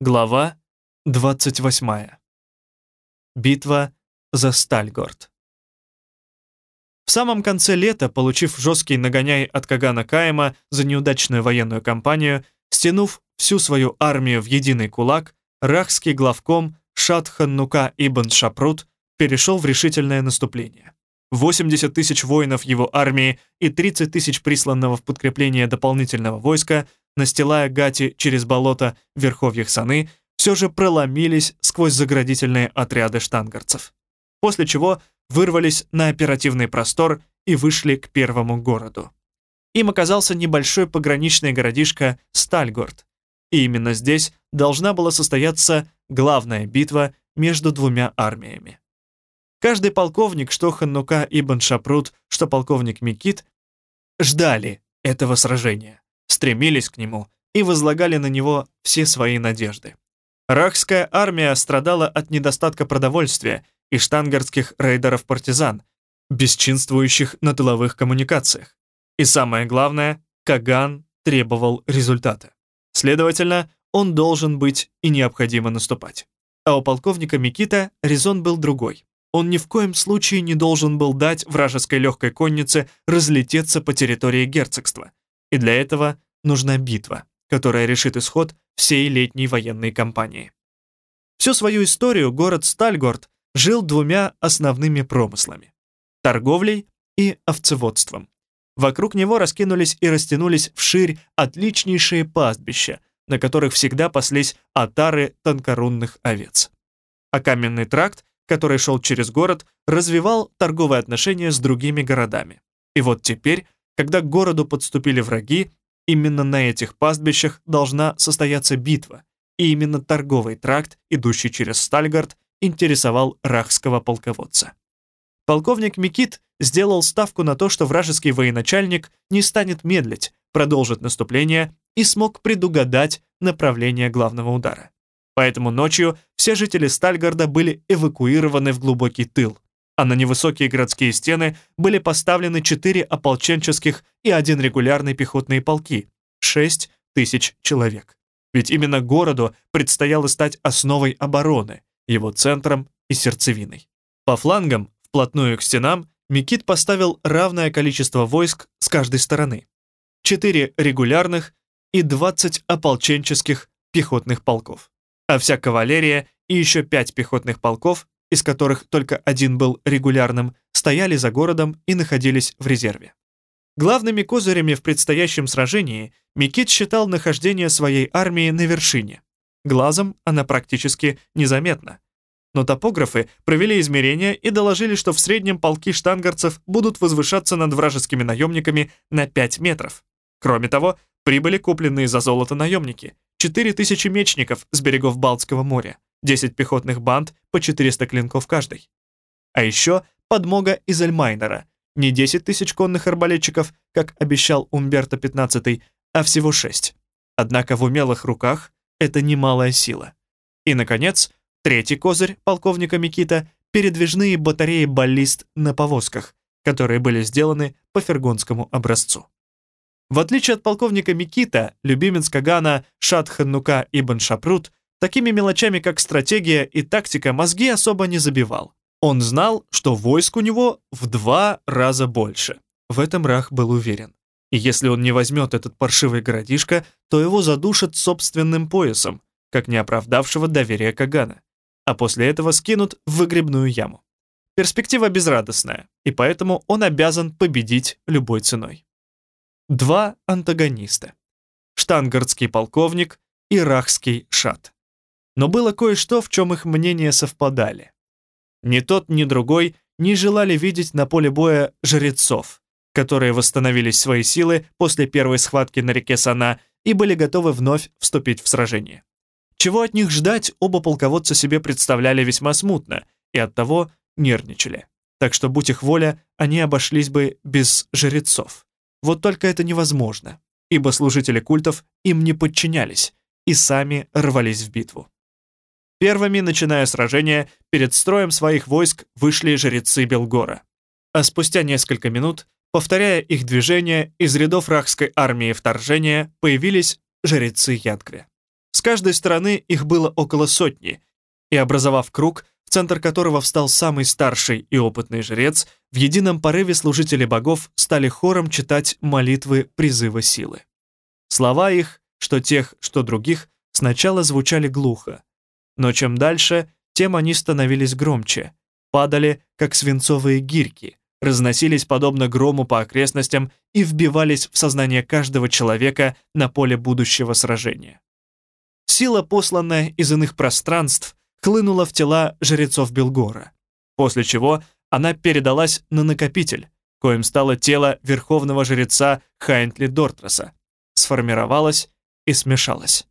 Глава 28. Битва за Стальгорд. В самом конце лета, получив жесткий нагоняй от Кагана Каима за неудачную военную кампанию, стянув всю свою армию в единый кулак, рахский главком Шатханнука Ибн Шапрут перешел в решительное наступление. 80 тысяч воинов его армии и 30 тысяч присланного в подкрепление дополнительного войска настилая гати через болото в верховьях Саны, все же проломились сквозь заградительные отряды штангарцев. После чего вырвались на оперативный простор и вышли к первому городу. Им оказался небольшой пограничный городишко Стальгорд, и именно здесь должна была состояться главная битва между двумя армиями. Каждый полковник, что Ханнука Ибн Шапрут, что полковник Микит, ждали этого сражения стремились к нему и возлагали на него все свои надежды. Рахская армия страдала от недостатка продовольствия и штангардских рейдеров-партизан, бесчинствующих на тыловых коммуникациях. И самое главное, Каган требовал результата. Следовательно, он должен быть и необходимо наступать. А у полковника Микита резон был другой. Он ни в коем случае не должен был дать вражеской легкой коннице разлететься по территории герцогства. И для этого нужна битва, которая решит исход всей летней военной кампании. Всю свою историю город Стальгорд жил двумя основными промыслами — торговлей и овцеводством. Вокруг него раскинулись и растянулись вширь отличнейшие пастбища, на которых всегда паслись отары тонкорунных овец. А каменный тракт, который шел через город, развивал торговые отношения с другими городами. И вот теперь, когда к городу подступили враги, Именно на этих пастбищах должна состояться битва, и именно торговый тракт, идущий через Стальгард, интересовал рахского полководца. Полковник Микит сделал ставку на то, что вражеский военачальник не станет медлить, продолжит наступление и смог предугадать направление главного удара. Поэтому ночью все жители Стальгарда были эвакуированы в глубокий тыл, а на невысокие городские стены были поставлены четыре ополченческих и один регулярный пехотные полки, 6 тысяч человек. Ведь именно городу предстояло стать основой обороны, его центром и сердцевиной. По флангам, вплотную к стенам, Микит поставил равное количество войск с каждой стороны. Четыре регулярных и 20 ополченческих пехотных полков. А вся кавалерия и еще пять пехотных полков из которых только один был регулярным, стояли за городом и находились в резерве. Главными козырями в предстоящем сражении Микит считал нахождение своей армии на вершине. Глазом она практически незаметна. Но топографы провели измерения и доложили, что в среднем полки штангарцев будут возвышаться над вражескими наемниками на 5 метров. Кроме того, прибыли купленные за золото наемники, 4000 мечников с берегов Балтского моря, 10 пехотных банд по 400 клинков каждой. А еще подмога из Эльмайнера, не 10 тысяч конных арбалетчиков, как обещал Умберто XV, а всего 6. Однако в умелых руках это немалая сила. И, наконец, третий козырь полковника Микита — передвижные батареи баллист на повозках, которые были сделаны по фергонскому образцу. В отличие от полковника Микита, любимец Кагана Шатханнука Ибн Шапрут Такими мелочами, как стратегия и тактика, мозги особо не забивал. Он знал, что войск у него в два раза больше. В этом Рах был уверен. И если он не возьмет этот паршивый городишко, то его задушат собственным поясом, как не оправдавшего доверия Кагана. А после этого скинут в выгребную яму. Перспектива безрадостная, и поэтому он обязан победить любой ценой. Два антагониста. Штангардский полковник и рахский шат. Но было кое-что, в чем их мнения совпадали. Ни тот, ни другой не желали видеть на поле боя жрецов, которые восстановили свои силы после первой схватки на реке Сана и были готовы вновь вступить в сражение. Чего от них ждать, оба полководца себе представляли весьма смутно и оттого нервничали. Так что, будь их воля, они обошлись бы без жрецов. Вот только это невозможно, ибо служители культов им не подчинялись и сами рвались в битву. Первыми, начиная сражение, перед строем своих войск вышли жрецы Белгора. А спустя несколько минут, повторяя их движения, из рядов рахской армии вторжения появились жрецы Ядгве. С каждой стороны их было около сотни, и, образовав круг, в центр которого встал самый старший и опытный жрец, в едином порыве служители богов стали хором читать молитвы призыва силы. Слова их, что тех, что других, сначала звучали глухо, но чем дальше, тем они становились громче, падали, как свинцовые гирьки, разносились подобно грому по окрестностям и вбивались в сознание каждого человека на поле будущего сражения. Сила, посланная из иных пространств, хлынула в тела жрецов Белгора, после чего она передалась на накопитель, коим стало тело верховного жреца Хайнтли Дортраса, сформировалась и смешалась.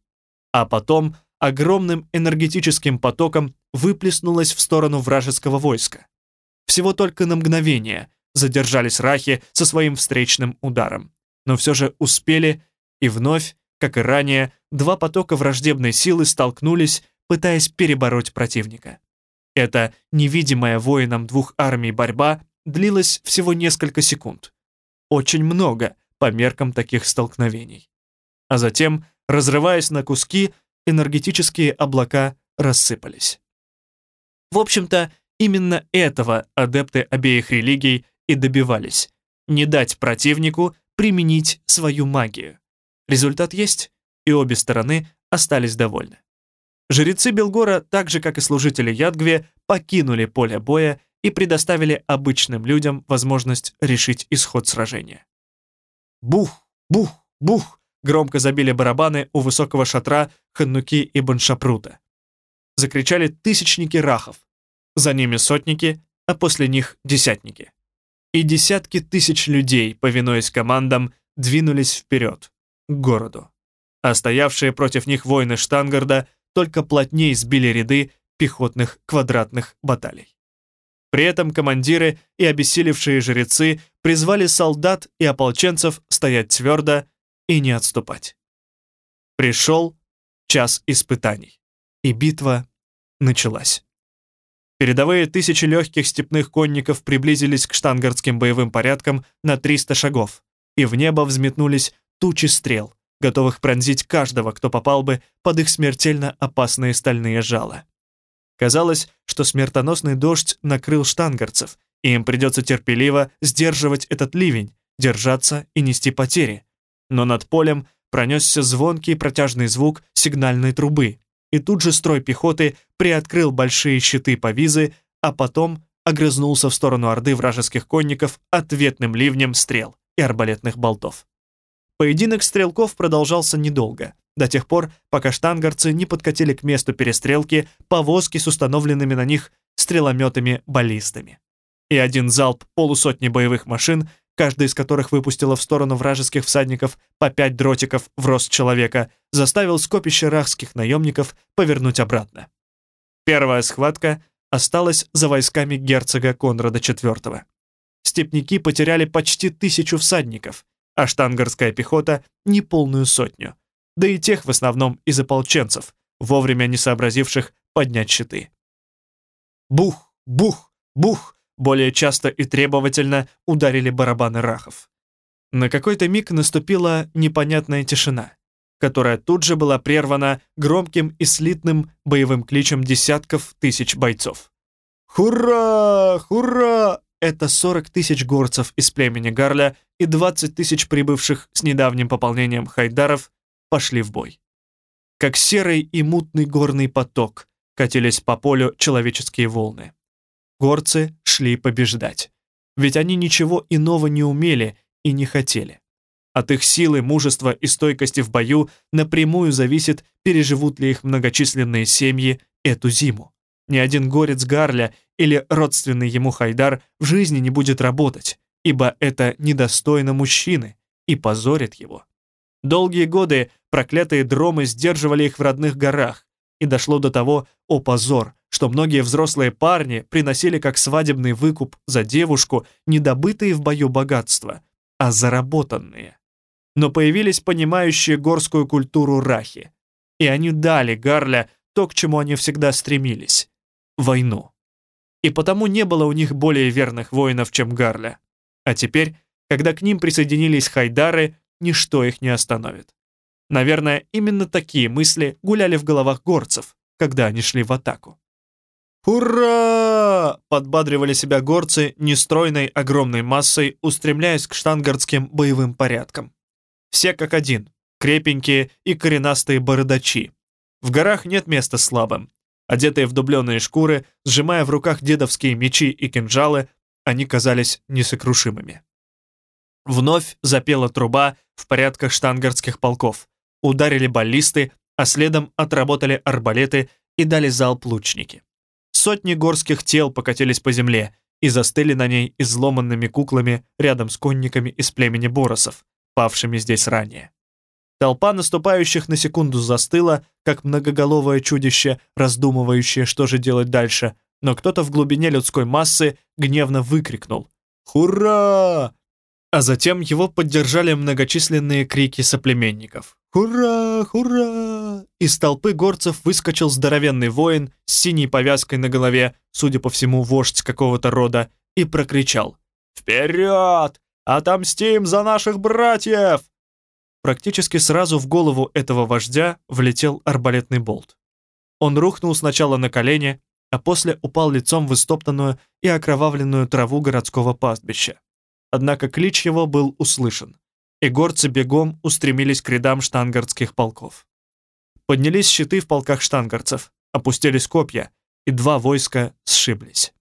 А потом огромным энергетическим потоком выплеснулась в сторону вражеского войска. Всего только на мгновение задержались рахи со своим встречным ударом, но все же успели, и вновь, как и ранее, два потока враждебной силы столкнулись, пытаясь перебороть противника. Эта невидимая воинам двух армий борьба длилась всего несколько секунд. Очень много по меркам таких столкновений. А затем, разрываясь на куски, энергетические облака рассыпались. В общем-то, именно этого адепты обеих религий и добивались — не дать противнику применить свою магию. Результат есть, и обе стороны остались довольны. Жрецы Белгора, так же как и служители Ядгве, покинули поле боя и предоставили обычным людям возможность решить исход сражения. Бух, бух, бух громко забили барабаны у высокого шатра Ханнуки и Баншапрута. Закричали тысячники рахов, за ними сотники, а после них десятники. И десятки тысяч людей, повинуясь командам, двинулись вперед, к городу. А стоявшие против них воины Штангарда только плотнее сбили ряды пехотных квадратных баталий. При этом командиры и обессилевшие жрецы призвали солдат и ополченцев стоять твердо и не отступать. Пришел час испытаний, и битва началась. Передовые тысячи легких степных конников приблизились к штангардским боевым порядкам на 300 шагов, и в небо взметнулись тучи стрел, готовых пронзить каждого, кто попал бы под их смертельно опасные стальные жала. Казалось, что смертоносный дождь накрыл штангарцев, и им придется терпеливо сдерживать этот ливень, держаться и нести потери. Но над полем пронесся звонкий протяжный звук сигнальной трубы, и тут же строй пехоты приоткрыл большие щиты повизы, а потом огрызнулся в сторону орды вражеских конников ответным ливнем стрел и арбалетных болтов. Поединок стрелков продолжался недолго, до тех пор, пока штангарцы не подкатили к месту перестрелки повозки с установленными на них стрелометами-баллистами. И один залп полусотни боевых машин, каждая из которых выпустила в сторону вражеских всадников по пять дротиков в рост человека, заставил скопище рахских наемников повернуть обратно. Первая схватка осталась за войсками герцога Конрада IV. Степники потеряли почти тысячу всадников, а штангарская пехота — неполную сотню, да и тех в основном из ополченцев, вовремя не сообразивших поднять щиты. Бух, бух, бух, более часто и требовательно ударили барабаны рахов. На какой-то миг наступила непонятная тишина, которая тут же была прервана громким и слитным боевым кличем десятков тысяч бойцов. «Хура! Хура!» Это 40 тысяч горцев из племени Гарля и 20 тысяч прибывших с недавним пополнением хайдаров пошли в бой. Как серый и мутный горный поток катились по полю человеческие волны. Горцы шли побеждать, ведь они ничего иного не умели и не хотели. От их силы, мужества и стойкости в бою напрямую зависит, переживут ли их многочисленные семьи эту зиму. Ни один горец Гарля или родственный ему Хайдар в жизни не будет работать, ибо это недостойно мужчины и позорит его. Долгие годы проклятые дромы сдерживали их в родных горах, и дошло до того, о позор, что многие взрослые парни приносили как свадебный выкуп за девушку недобытые в бою богатства, а заработанные. Но появились понимающие горскую культуру рахи, и они дали Гарля то, к чему они всегда стремились войну. И потому не было у них более верных воинов, чем Гарля. А теперь, когда к ним присоединились хайдары, ничто их не остановит. Наверное, именно такие мысли гуляли в головах горцев, когда они шли в атаку. «Ура!» — подбадривали себя горцы нестройной огромной массой, устремляясь к штангардским боевым порядкам. Все как один, крепенькие и коренастые бородачи. В горах нет места слабым. Одетые в дубленые шкуры, сжимая в руках дедовские мечи и кинжалы, они казались несокрушимыми. Вновь запела труба в порядках штангардских полков. Ударили баллисты, а следом отработали арбалеты и дали залп лучники. Сотни горских тел покатились по земле и застыли на ней изломанными куклами рядом с конниками из племени Боросов, павшими здесь ранее. Толпа наступающих на секунду застыла, как многоголовое чудище, раздумывающее, что же делать дальше, но кто-то в глубине людской массы гневно выкрикнул «Хура!», а затем его поддержали многочисленные крики соплеменников. «Хура! Хура!» Из толпы горцев выскочил здоровенный воин с синей повязкой на голове, судя по всему, вождь какого-то рода, и прокричал «Вперед! Отомстим за наших братьев!» Практически сразу в голову этого вождя влетел арбалетный болт. Он рухнул сначала на колени, а после упал лицом в истоптанную и окровавленную траву городского пастбища. Однако клич его был услышан, и горцы бегом устремились к рядам штангардских полков. Поднялись щиты в полках штангарцев, опустились копья, и два войска сшиблись.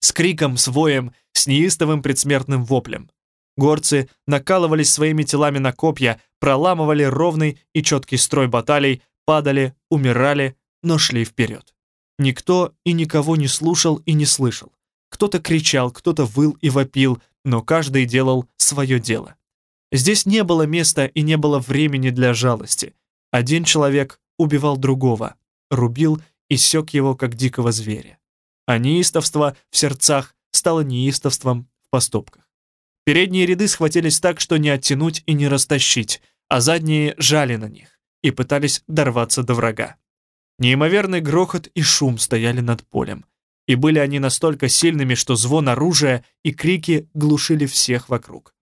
С криком, с воем, с неистовым предсмертным воплем. Горцы накалывались своими телами на копья, проламывали ровный и четкий строй баталий, падали, умирали, но шли вперед. Никто и никого не слушал и не слышал. Кто-то кричал, кто-то выл и вопил, но каждый делал свое дело. Здесь не было места и не было времени для жалости. Один человек убивал другого, рубил и сёк его, как дикого зверя. А неистовство в сердцах стало неистовством в поступках. Передние ряды схватились так, что не оттянуть и не растащить, а задние жали на них и пытались дорваться до врага. Неимоверный грохот и шум стояли над полем. И были они настолько сильными, что звон оружия и крики глушили всех вокруг.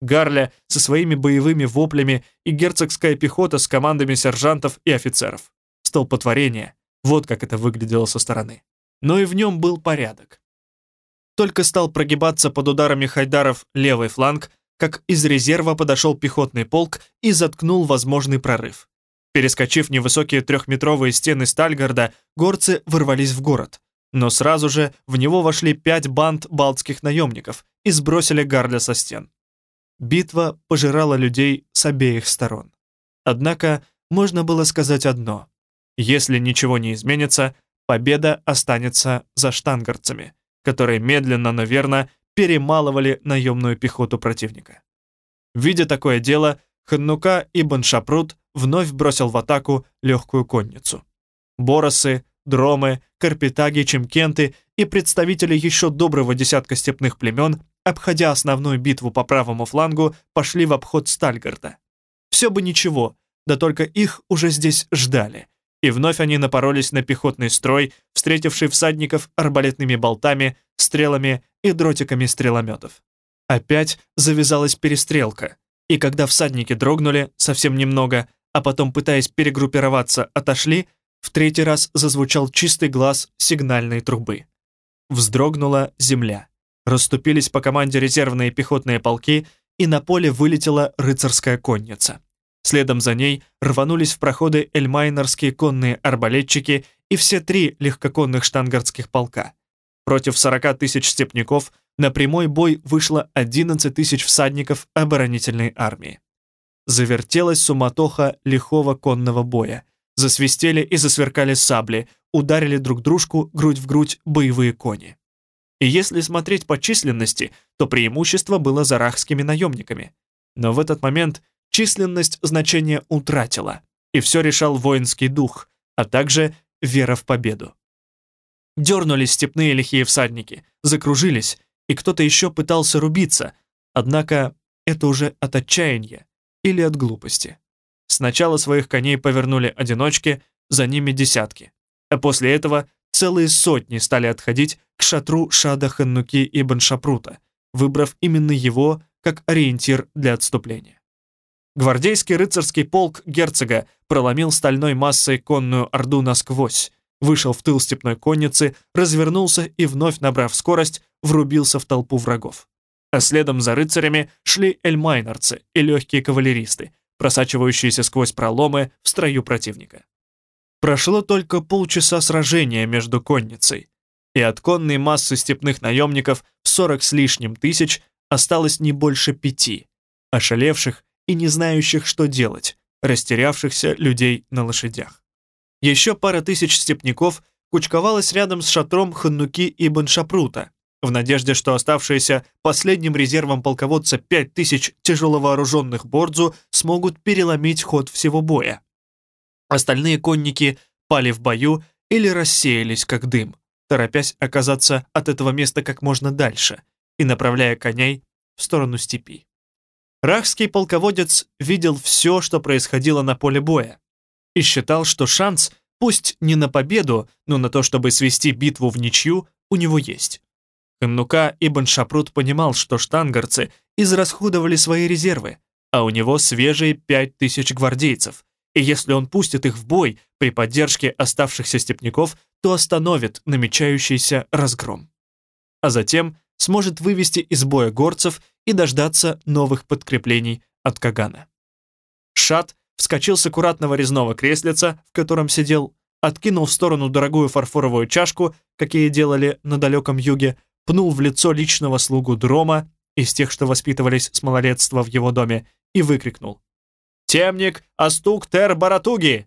Гарля со своими боевыми воплями и герцогская пехота с командами сержантов и офицеров. Столпотворение. Вот как это выглядело со стороны. Но и в нем был порядок. Только стал прогибаться под ударами хайдаров левый фланг, как из резерва подошел пехотный полк и заткнул возможный прорыв. Перескочив невысокие трехметровые стены Стальгарда, горцы ворвались в город. Но сразу же в него вошли пять банд балтских наемников и сбросили Гарля со стен. Битва пожирала людей с обеих сторон. Однако можно было сказать одно. Если ничего не изменится, победа останется за штангарцами, которые медленно, но верно перемалывали наемную пехоту противника. Видя такое дело, Ханнука Ибн Шапрут вновь бросил в атаку легкую конницу. Боросы, дромы, карпетаги, чемкенты и представители еще доброго десятка степных племен, обходя основную битву по правому флангу, пошли в обход Стальгарда. Все бы ничего, да только их уже здесь ждали. И вновь они напоролись на пехотный строй, встретивший всадников арбалетными болтами, стрелами и дротиками стрелометов. Опять завязалась перестрелка, и когда всадники дрогнули совсем немного, а потом, пытаясь перегруппироваться, отошли, в третий раз зазвучал чистый глаз сигнальной трубы. Вздрогнула земля. Расступились по команде резервные пехотные полки, и на поле вылетела рыцарская конница. Следом за ней рванулись в проходы эльмайнерские конные арбалетчики и все три легкоконных штангардских полка. Против 40 тысяч степняков на прямой бой вышло 11 тысяч всадников оборонительной армии. Завертелась суматоха лихого конного боя. Засвистели и засверкали сабли, ударили друг дружку грудь в грудь боевые кони. И если смотреть по численности, то преимущество было за рахскими наемниками. Но в этот момент численность значения утратила, и все решал воинский дух, а также вера в победу. Дернулись степные лихие всадники, закружились, и кто-то еще пытался рубиться, однако это уже от отчаяния или от глупости. Сначала своих коней повернули одиночки, за ними десятки, а после этого целые сотни стали отходить к шатру Шада Ханнуки и Баншапрута, выбрав именно его как ориентир для отступления. Гвардейский рыцарский полк герцога проломил стальной массой конную орду насквозь, вышел в тыл степной конницы, развернулся и, вновь набрав скорость, врубился в толпу врагов. А следом за рыцарями шли эльмайнерцы и легкие кавалеристы, просачивающиеся сквозь проломы в строю противника. Прошло только полчаса сражения между конницей, и от конной массы степных наемников в 40 с лишним тысяч осталось не больше пяти, ошалевших и не знающих, что делать, растерявшихся людей на лошадях. Еще пара тысяч степняков кучковалась рядом с шатром Ханнуки и Баншапрута, в надежде, что оставшиеся последним резервом полководца пять тысяч тяжеловооруженных бордзу смогут переломить ход всего боя. Остальные конники пали в бою или рассеялись как дым, торопясь оказаться от этого места как можно дальше и направляя коней в сторону степи. Рахский полководец видел все, что происходило на поле боя, и считал, что шанс, пусть не на победу, но на то, чтобы свести битву в ничью, у него есть. Ханнука Ибн Шапрут понимал, что штангарцы израсходовали свои резервы, а у него свежие пять тысяч гвардейцев, и если он пустит их в бой при поддержке оставшихся степняков, то остановит намечающийся разгром. А затем сможет вывести из боя горцев и дождаться новых подкреплений от Кагана. Шат вскочил с аккуратного резного креслица, в котором сидел, откинул в сторону дорогую фарфоровую чашку, какие делали на далеком юге, пнул в лицо личного слугу Дрома, из тех, что воспитывались с малолетства в его доме, и выкрикнул. «Темник, Астук Тер Баратуги!»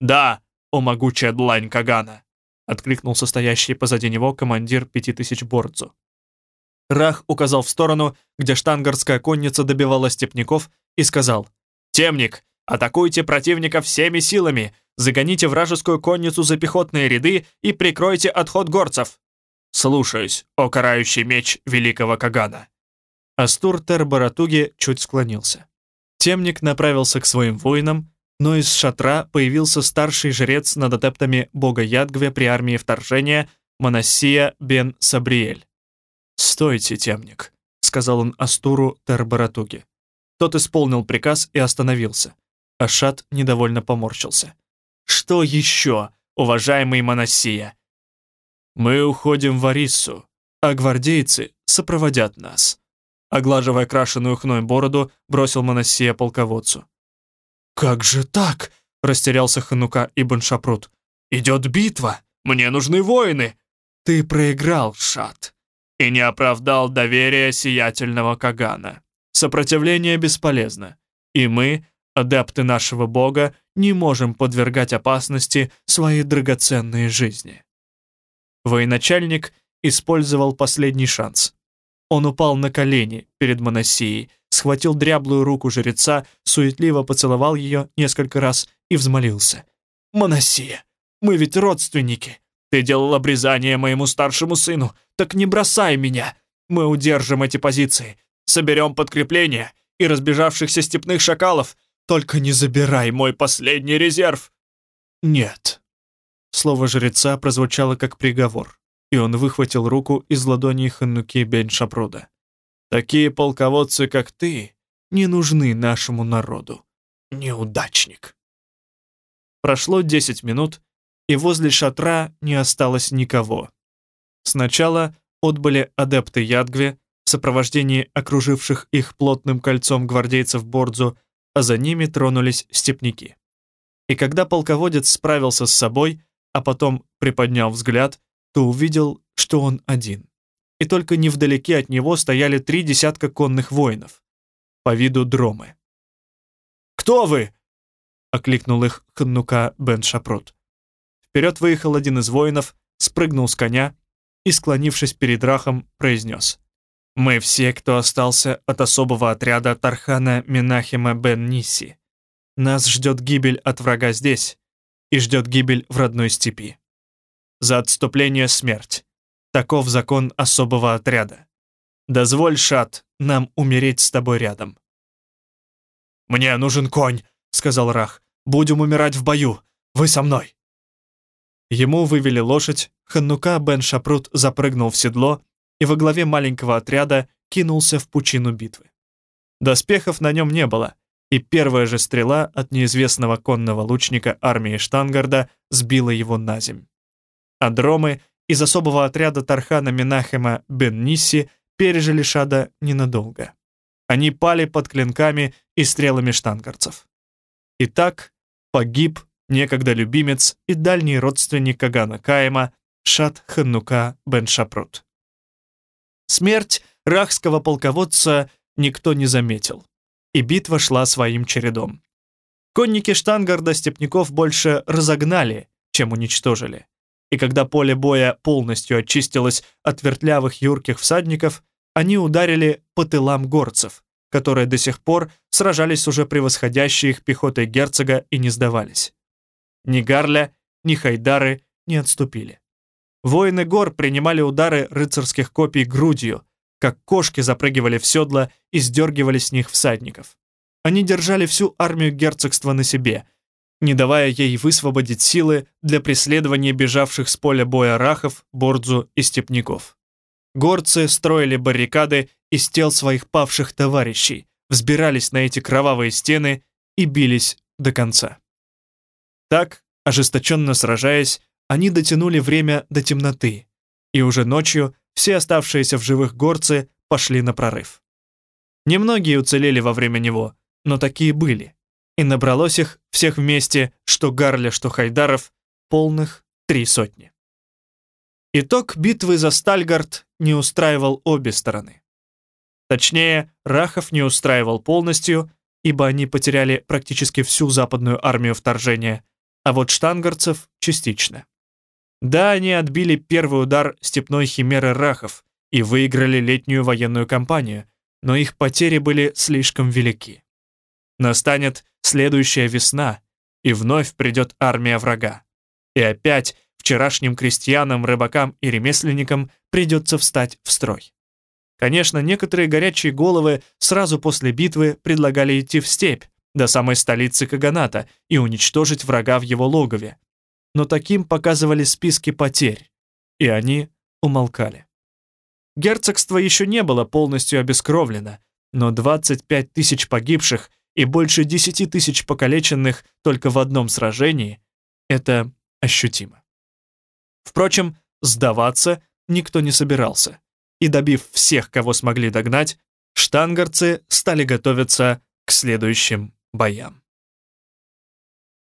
«Да, о могучая длань Кагана!» — откликнул состоящий позади него командир пяти тысяч борцу. Рах указал в сторону, где штангарская конница добивала степняков, и сказал, «Темник, атакуйте противника всеми силами, загоните вражескую конницу за пехотные ряды и прикройте отход горцев». «Слушаюсь, о карающий меч великого Кагана». Астур Тербаратуги чуть склонился. Темник направился к своим воинам, но из шатра появился старший жрец над адептами бога Ядгве при армии вторжения Манасия бен Сабриэль. «Стойте, темник», — сказал он Астуру Тербаратуге. Тот исполнил приказ и остановился. Ашат недовольно поморщился. «Что еще, уважаемый Манасия?» «Мы уходим в Ариссу, а гвардейцы сопроводят нас», оглаживая крашеную хной бороду, бросил Манасия полководцу. «Как же так?» — растерялся Ханука Ибн Шапрут. «Идет битва! Мне нужны воины!» «Ты проиграл, Шат!» и не оправдал доверия сиятельного Кагана. Сопротивление бесполезно, и мы, адепты нашего бога, не можем подвергать опасности свои драгоценные жизни. Военачальник использовал последний шанс. Он упал на колени перед Моносией, схватил дряблую руку жреца, суетливо поцеловал ее несколько раз и взмолился. «Моносия, мы ведь родственники. Ты делал обрезание моему старшему сыну, так не бросай меня. Мы удержим эти позиции, соберем подкрепление и разбежавшихся степных шакалов. Только не забирай мой последний резерв. Нет. Слово жреца прозвучало как приговор, и он выхватил руку из ладони Хануки бен Шапруда. Такие полководцы, как ты, не нужны нашему народу. Неудачник. Прошло десять минут, и возле шатра не осталось никого. Сначала отбыли адепты Ядгве в сопровождении окруживших их плотным кольцом гвардейцев Бордзу, а за ними тронулись степняки. И когда полководец справился с собой, а потом приподнял взгляд, то увидел, что он один. И только невдалеке от него стояли три десятка конных воинов, по виду дромы. «Кто вы?» — окликнул их Ханнука бен Шапрот. Вперед выехал один из воинов, спрыгнул с коня и, склонившись перед Рахом, произнес. «Мы все, кто остался от особого отряда Тархана Минахима бен Ниси. Нас ждет гибель от врага здесь и ждет гибель в родной степи. За отступление смерть. Таков закон особого отряда. Дозволь, Шат, нам умереть с тобой рядом». «Мне нужен конь», — сказал Рах. «Будем умирать в бою. Вы со мной». Ему вывели лошадь, Ханнука бен Шапрут запрыгнул в седло и во главе маленького отряда кинулся в пучину битвы. Доспехов на нем не было, и первая же стрела от неизвестного конного лучника армии Штангарда сбила его на земь. А дромы из особого отряда Тархана Минахема бен Нисси пережили Шада ненадолго. Они пали под клинками и стрелами штангарцев. Итак, погиб некогда любимец и дальний родственник Кагана Каима Шат Ханнука бен Шапрут. Смерть рахского полководца никто не заметил, и битва шла своим чередом. Конники Штангарда степняков больше разогнали, чем уничтожили. И когда поле боя полностью очистилось от вертлявых юрких всадников, они ударили по тылам горцев, которые до сих пор сражались уже превосходящей их пехотой герцога и не сдавались. Ни Гарля, ни Хайдары не отступили. Воины гор принимали удары рыцарских копий грудью, как кошки запрыгивали в седла и сдергивали с них всадников. Они держали всю армию герцогства на себе, не давая ей высвободить силы для преследования бежавших с поля боя рахов, бордзу и степняков. Горцы строили баррикады из тел своих павших товарищей, взбирались на эти кровавые стены и бились до конца. Так, ожесточенно сражаясь, они дотянули время до темноты, и уже ночью все оставшиеся в живых горцы пошли на прорыв. Немногие уцелели во время него, но такие были, и набралось их всех вместе, что Гарля, что Хайдаров, полных три сотни. Итог битвы за Стальгард не устраивал обе стороны. Точнее, Рахов не устраивал полностью, ибо они потеряли практически всю западную армию вторжения, а вот штангарцев — частично. Да, они отбили первый удар степной химеры Рахов и выиграли летнюю военную кампанию, но их потери были слишком велики. Настанет следующая весна, и вновь придет армия врага. И опять вчерашним крестьянам, рыбакам и ремесленникам придется встать в строй. Конечно, некоторые горячие головы сразу после битвы предлагали идти в степь, до самой столицы Каганата, и уничтожить врага в его логове. Но таким показывали списки потерь, и они умолкали. Герцогство еще не было полностью обескровлено, но 25 тысяч погибших и больше 10 тысяч покалеченных только в одном сражении — это ощутимо. Впрочем, сдаваться никто не собирался, и добив всех, кого смогли догнать, штангарцы стали готовиться к следующим боям.